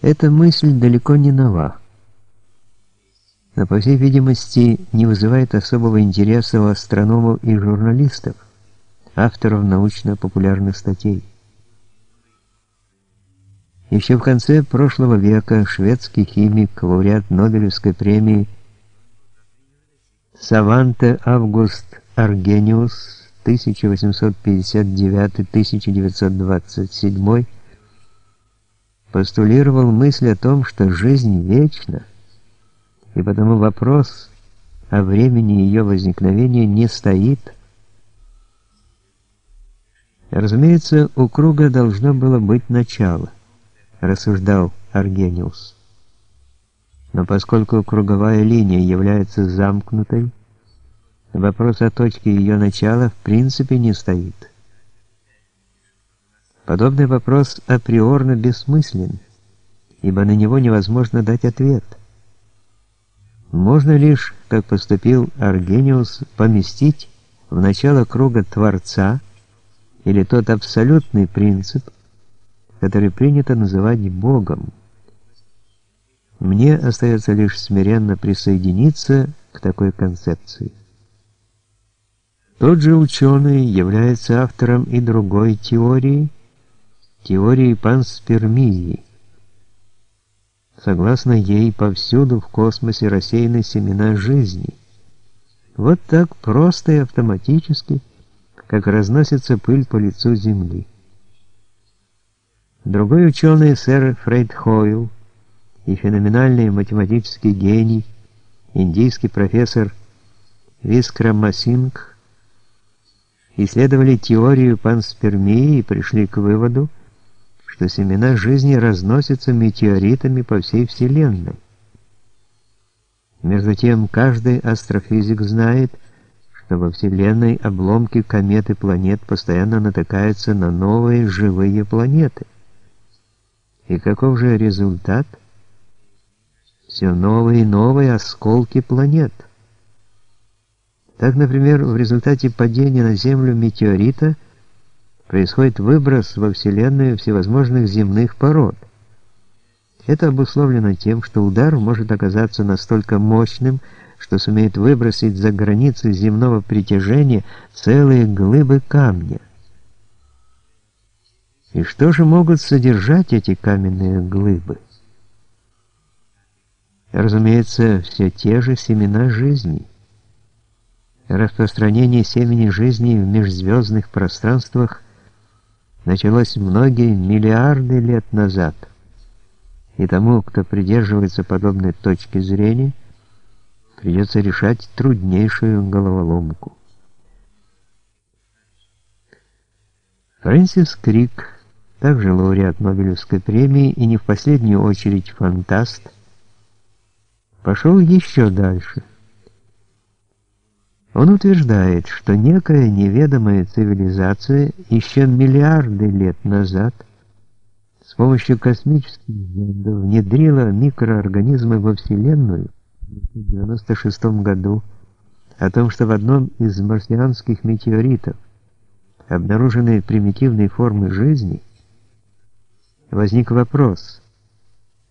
Эта мысль далеко не нова, но, по всей видимости, не вызывает особого интереса у астрономов и журналистов, авторов научно-популярных статей. Еще в конце прошлого века шведский химик, лауреат Нобелевской премии Саванте Август Аргениус 1859-1927 постулировал мысль о том, что жизнь вечна, и потому вопрос о времени ее возникновения не стоит. Разумеется, у круга должно было быть начало, рассуждал Аргениус. Но поскольку круговая линия является замкнутой, вопрос о точке ее начала в принципе не стоит. Подобный вопрос априорно бессмыслен, ибо на него невозможно дать ответ. Можно лишь, как поступил Аргениус, поместить в начало круга Творца или тот абсолютный принцип, который принято называть Богом. Мне остается лишь смиренно присоединиться к такой концепции. Тот же ученый является автором и другой теории, теории панспермии. Согласно ей, повсюду в космосе рассеяны семена жизни. Вот так просто и автоматически, как разносится пыль по лицу Земли. Другой ученый, сэр Фрейд Хойл, и феноменальный математический гений, индийский профессор Вискрамасинг, исследовали теорию панспермии и пришли к выводу, что семена жизни разносятся метеоритами по всей Вселенной. Между тем, каждый астрофизик знает, что во Вселенной обломки комет и планет постоянно натыкаются на новые живые планеты. И каков же результат? Все новые и новые осколки планет. Так, например, в результате падения на Землю метеорита – происходит выброс во Вселенную всевозможных земных пород. Это обусловлено тем, что удар может оказаться настолько мощным, что сумеет выбросить за границы земного притяжения целые глыбы камня. И что же могут содержать эти каменные глыбы? Разумеется, все те же семена жизни. Распространение семени жизни в межзвездных пространствах началось многие миллиарды лет назад, и тому, кто придерживается подобной точки зрения, придется решать труднейшую головоломку. Фрэнсис Крик, также лауреат Нобелевской премии и не в последнюю очередь фантаст, пошел еще дальше – он утверждает, что некая неведомая цивилизация еще миллиарды лет назад с помощью космических зондов внедрила микроорганизмы во Вселенную в 1996 году, о том, что в одном из марсианских метеоритов обнаружены примитивные формы жизни, возник вопрос,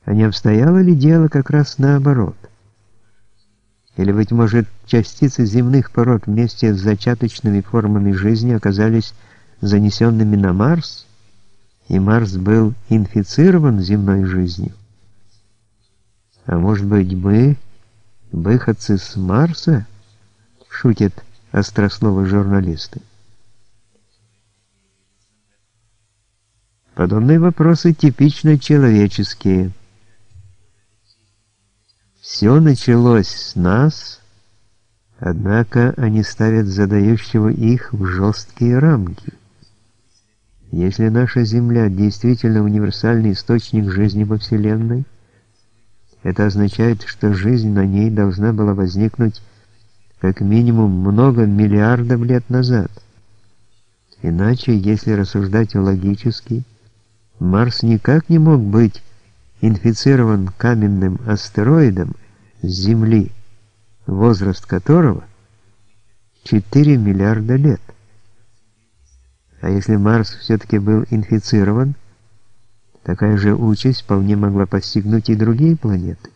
а не обстояло ли дело как раз наоборот? Или, быть может, частицы земных пород вместе с зачаточными формами жизни оказались занесенными на Марс, и Марс был инфицирован земной жизнью? А может быть, мы, выходцы с Марса, шутят острословы журналисты? Подобные вопросы типично человеческие – все началось с нас, однако они ставят задающего их в жесткие рамки. Если наша Земля действительно универсальный источник жизни во Вселенной, это означает, что жизнь на ней должна была возникнуть как минимум много миллиардов лет назад. Иначе, если рассуждать логически, Марс никак не мог быть инфицирован каменным астероидом Земли, возраст которого 4 миллиарда лет. А если Марс все-таки был инфицирован, Такая же участь вполне могла постигнуть и другие планеты.